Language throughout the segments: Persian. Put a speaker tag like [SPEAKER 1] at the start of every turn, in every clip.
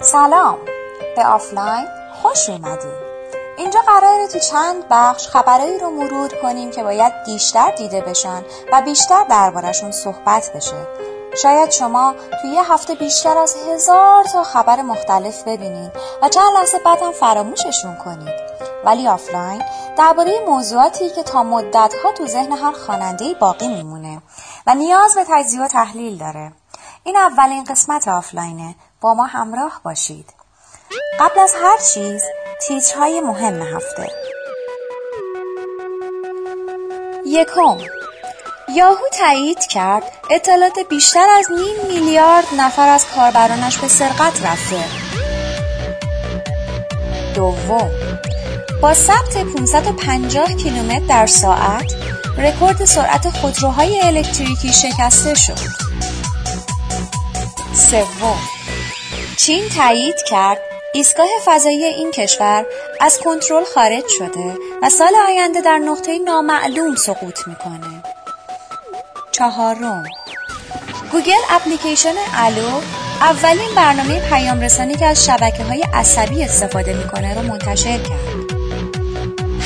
[SPEAKER 1] سلام. به آفلاین خوش اومدید اینجا قراره تو چند بخش خبرایی رو مرور کنیم که باید بیشتر دیده بشن و بیشتر دربارشون صحبت بشه. شاید شما توی یه هفته بیشتر از هزار تا خبر مختلف ببینید و چند لحظه بعد هم فراموششون کنید. ولی آفلاین درباره موضوعاتی که تا مدتها تو ذهن هر خواننده باقی میمونه و نیاز به تجزیه و تحلیل داره. این اولین قسمت آفلاینه. با ما همراه باشید. قبل از هر چیز تیترهای مهم هفته. یکم. یاهو تایید کرد اطلاعات بیشتر از نیم میلیارد نفر از کاربرانش به سرقت رفته. دوم. با ثبت 550 کیلومتر در ساعت رکورد سرعت خودروهای الکتریکی شکسته شد. سوم. چین تایید کرد ایستگاه فضایی این کشور از کنترل خارج شده و سال آینده در نقطه نامعلوم سقوط می‌کنه. چهارم گوگل اپلیکیشن Allo اولین برنامه پیام رسانی که از شبکه های عصبی استفاده می‌کنه رو منتشر کرد.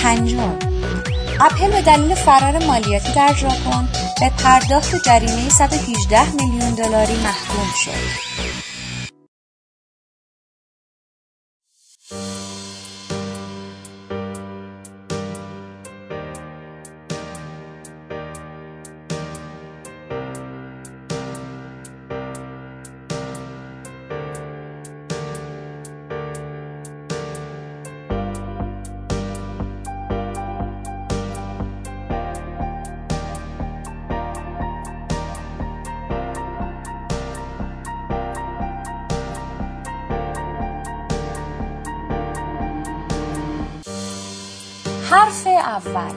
[SPEAKER 1] پنجم اپل به دلیل فرار مالیاتی در ژاپن به پرداخت جریمه 118 میلیون دلاری محکوم شد. حرف اول.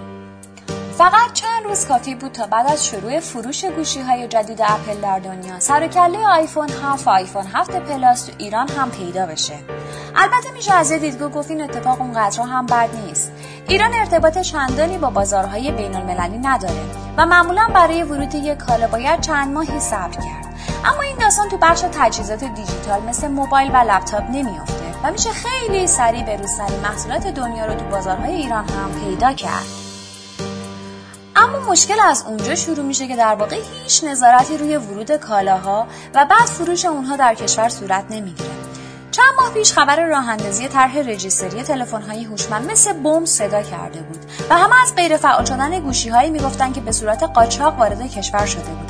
[SPEAKER 1] فقط چند روز کافی بود تا بعد از شروع فروش گوشی های جدید اپل در دنیا سر و کله آیفون 7 و آیفون 7 پلاس تو ایران هم پیدا بشه. البته میشه از دیدگاه گفت این اتفاق اونقدر هم بد نیست. ایران ارتباط چندانی با بازارهای بین المللی نداره و معمولا برای ورود یک کالا باید چند ماهی صبر کرد. اما این داستان تو بخش تجهیزات دیجیتال مثل موبایل و لپتاپ نمیافته. و میشه خیلی سریع به روزترین محصولات دنیا رو تو بازارهای ایران هم پیدا کرد. اما مشکل از اونجا شروع میشه که در واقع هیچ نظارتی روی ورود کالاها و بعد فروش اونها در کشور صورت نمی‌گیره. چند ماه پیش خبر راه اندازی طرح رجیستری تلفن‌های هوشمند مثل بمب صدا کرده بود و همه از غیر فعال شدن گوشی‌هایی می‌گفتند که به صورت قاچاق وارد کشور شده بودند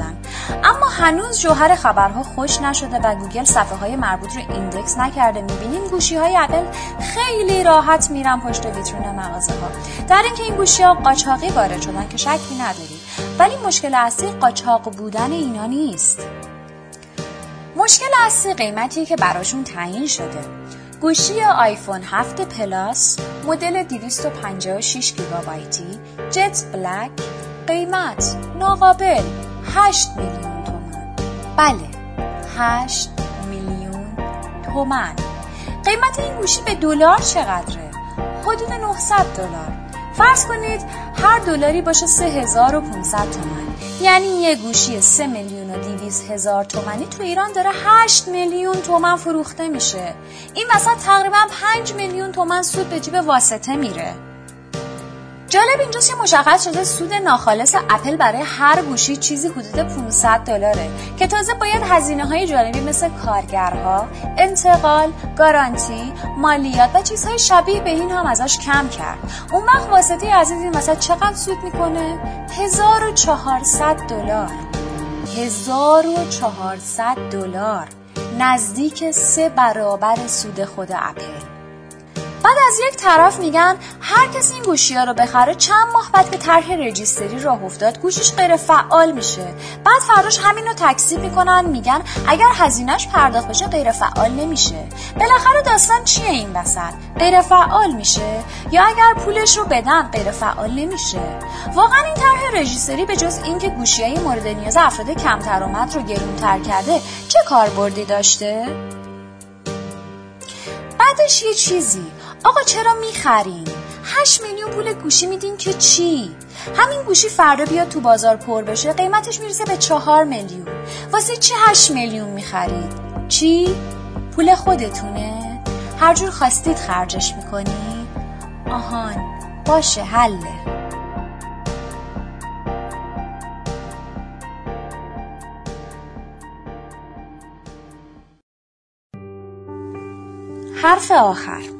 [SPEAKER 1] اما هنوز جوهر خبرها خشک نشده و گوگل صفحه های مربوط رو ایندکس نکرده. می‌بینیم گوشی های اپل خیلی راحت میرن پشت ویترین مغازه ها در اینکه این گوشی ها قاچاقی وارد شدن که شکی نداریم ولی مشکل اصلی قاچاق بودن اینا نیست. مشکل اصلی قیمتی که براشون تعیین شده. گوشی آیفون 7 پلاس مدل 256 گیگابایتی جت بلک قیمت ناقابل. 8 میلیون تومن بله 8 میلیون تومن قیمت این گوشی به دلار چقدره؟ حدود 900 دلار. فرض کنید هر دلاری باشه 3500 تومن یعنی یه گوشی 3 میلیون و 200 هزار تومنی تو ایران داره 8 میلیون تومن فروخته میشه. این وسط تقریبا 5 میلیون تومن سود به جیب واسطه میره. جالب اینجاست که مشخص شده سود ناخالص اپل برای هر گوشی چیزی حدود 500 دلاره که تازه باید هزینه های جانبی مثل کارگرها، انتقال، گارانتی، مالیات و چیزهای شبیه به این هم ازش کم کرد. اون وقت واسطه عزیز این مثلا چقدر سود می‌کنه؟ 1400 دلار. 1400 دلار نزدیک سه برابر سود خود اپل بعد از یک طرف میگن هر کسی این گوشی ها رو بخره چند ماه بعد که طرح رجیستری راه افتاد گوشیش غیر فعال میشه. بعد فراش همین رو تکذیب می‌کنن میگن اگر هزینهش پرداخت بشه غیر فعال نمیشه. بالاخره داستان چیه این وسط؟ غیر فعال میشه؟ یا اگر پولش رو بدن غیر فعال نمیشه؟ واقعا این طرح رجیستری به جز اینکه گوشی های مورد نیاز افراد کم درآمد رو گرونتر کرده چه کاربردی داشته؟ بعدش یه چیزی. آقا چرا می‌خرین؟ 8 میلیون پول گوشی میدین که چی؟ همین گوشی فردا بیاد تو بازار پر بشه قیمتش می‌رسه به چهار میلیون واسه چی 8 میلیون می‌خرید؟ چی؟ پول خودتونه؟ هر جور خواستید خرجش می‌کنی؟ آهان باشه حله حرف آخر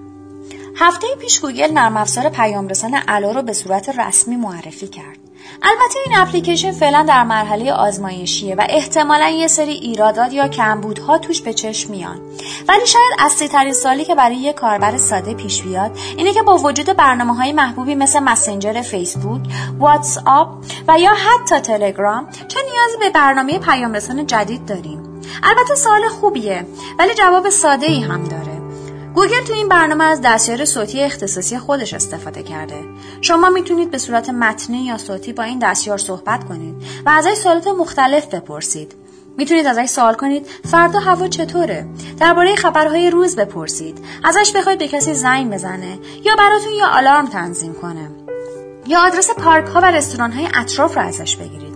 [SPEAKER 1] هفته پیش گوگل نرم افزار پیام رسان Allo رو به صورت رسمی معرفی کرد. البته این اپلیکیشن فعلا در مرحله آزمایشیه و احتمالا یه سری ایرادات یا کمبودها توش به چشم میان. ولی شاید اصلی ترین سوالی که برای یه کاربر ساده پیش بیاد اینه که با وجود برنامه های محبوبی مثل مسنجر فیسبوک، واتس آپ و یا حتی تلگرام چه نیازی به برنامه پیام رسان جدید داریم؟ البته سوال خوبیه ولی جواب ساده ای هم داره. گوگل تو این برنامه از دستیار صوتی اختصاصی خودش استفاده کرده. شما می‌تونید به صورت متنی یا صوتی با این دستیار صحبت کنید و ازش سوالات مختلف بپرسید. می‌تونید ازش سوال کنید فردا هوا چطوره درباره خبرهای روز بپرسید ازش بخواید به کسی زنگ بزنه یا براتون یا آلارم تنظیم کنه یا آدرس پارک ها و رستوران های اطراف رو ازش بگیرید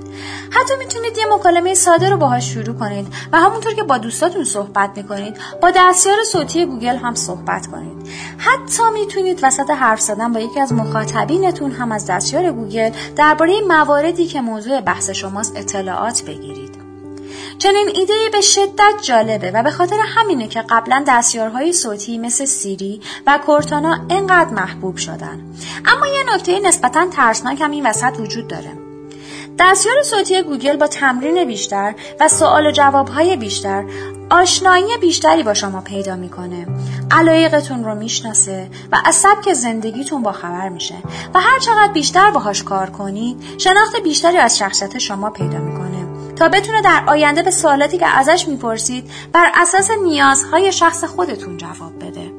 [SPEAKER 1] حتی می‌تونید یه مکالمه ساده رو باهاش شروع کنید و همونطور که با دوستاتون صحبت می‌کنید با دستیار صوتی گوگل هم صحبت کنید. حتی می‌تونید وسط حرف زدن با یکی از مخاطبینتون هم از دستیار گوگل درباره مواردی که موضوع بحث شماست اطلاعات بگیرید. چنین ایده به شدت جالبه و به خاطر همینه که قبلا دستیارهای صوتی مثل سیری و کورتانا انقدر محبوب شدن. اما یه نکته نسبتا ترسناک هم این وسط وجود داره. دستیار صوتی گوگل با تمرین بیشتر و سوال و جوابهای بیشتر آشنایی بیشتری با شما پیدا می‌کنه. علایقتون رو می‌شناسه و از سبک زندگیتون با خبر میشه. و هر چقدر بیشتر باهاش کار کنید شناخت بیشتری از شخصیت شما پیدا می‌کنه. تا بتونه در آینده به سوالاتی که ازش می‌پرسید بر اساس نیازهای شخص خودتون جواب بده.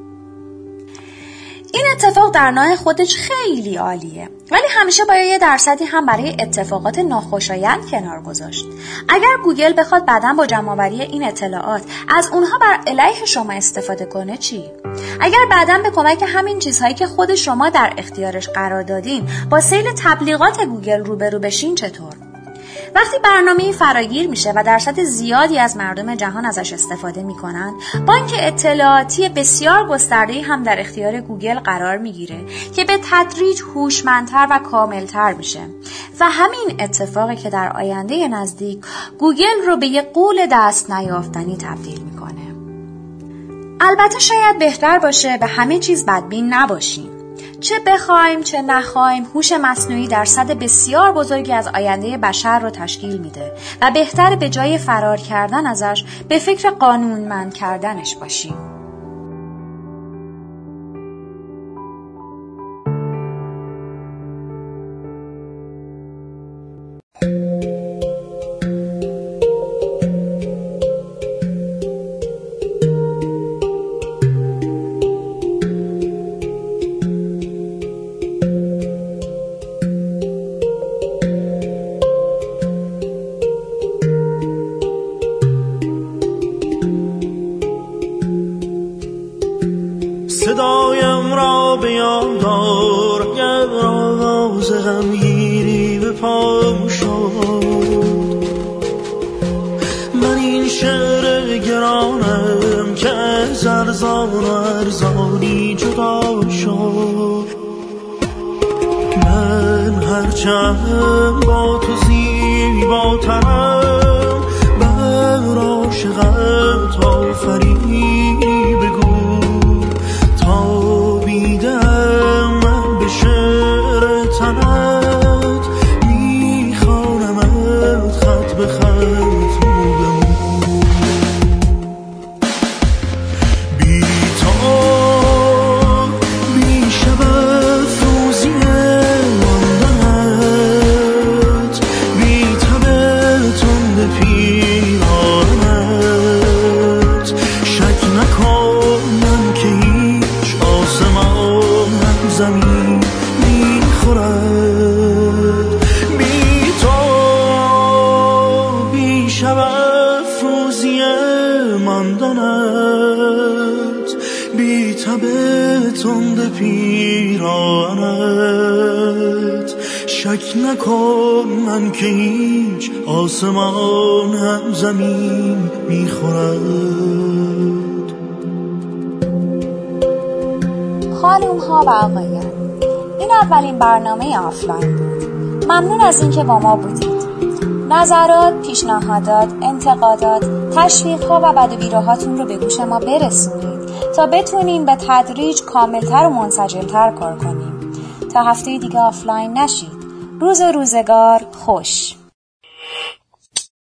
[SPEAKER 1] این اتفاق در نوع خودش خیلی عالیه. ولی همیشه باید یه درصدی هم برای اتفاقات ناخوشایند کنار گذاشت. اگر گوگل بخواد بعدا با جمعآوری این اطلاعات از اونها بر علیه شما استفاده کنه چی؟ اگر بعدا به کمک همین چیزهایی که خود شما در اختیارش قرار دادین با سیل تبلیغات گوگل روبرو بشین چطور؟ وقتی برنامه فراگیر میشه و درصد زیادی از مردم جهان ازش استفاده می‌کنن بانک اطلاعاتی بسیار گسترده هم در اختیار گوگل قرار می‌گیره که به تدریج هوشمندتر و کاملتر میشه. و همین اتفاقی که در آینده نزدیک گوگل رو به یه غول دست نیافتنی تبدیل می‌کنه. البته شاید بهتر باشه به همه چیز بدبین نباشیم. چه بخوایم چه نخوایم هوش مصنوعی درصد بسیار بزرگی از آینده بشر رو تشکیل میده و بهتر به جای فرار کردن ازش به فکر قانونمند کردنش باشیم.
[SPEAKER 2] هزار ارزانی جدا شد. من هرچند با تو زیباترم ماندنت بی تب تند پیرانت. شک نکن من که هیچ آسمان هم زمین می‌خورد.
[SPEAKER 1] خانوم ها و آقایان این اولین برنامه آفلاین. بود ممنون از اینکه با ما بودید. نظرات، پیشنهادات، انتقادات، تشویق ها و بد و رو به گوش ما برسونید تا بتونیم به تدریج کاملتر و منسجمتر کار کنیم. تا هفته دیگه آفلاین نشید. روز و روزگار خوش.